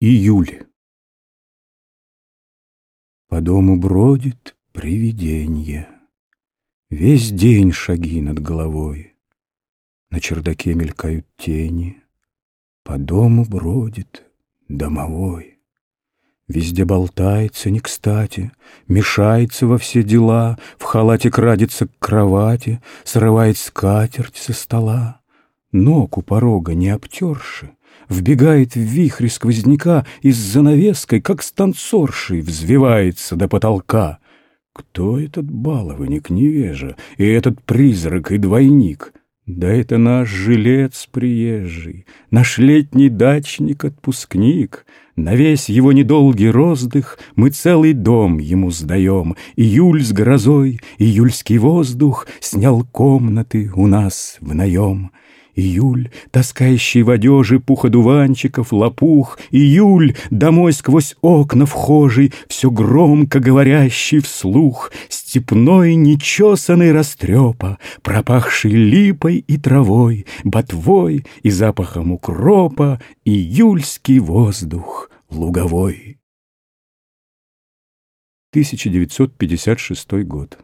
Июль. По дому бродит привиденье, Весь день шаги над головой, На чердаке мелькают тени, По дому бродит домовой. Везде болтается не кстати, Мешается во все дела, В халате крадется к кровати, Срывает скатерть со стола. Ног у порога не обтерши, Вбегает в вихре сквозняка И с занавеской, как с танцоршей, Взвивается до потолка. Кто этот балованник невежа, И этот призрак и двойник? Да это наш жилец приезжий, Наш летний дачник-отпускник. На весь его недолгий роздых Мы целый дом ему сдаем. Июль с грозой, июльский воздух Снял комнаты у нас в наем. Июль, таскающий в одежи пуходуванчиков лопух, Июль, домой сквозь окна вхожий, Все громко говорящий вслух, Степной нечесанный растрепа, Пропахший липой и травой, Ботвой и запахом укропа, Июльский воздух луговой. 1956 год.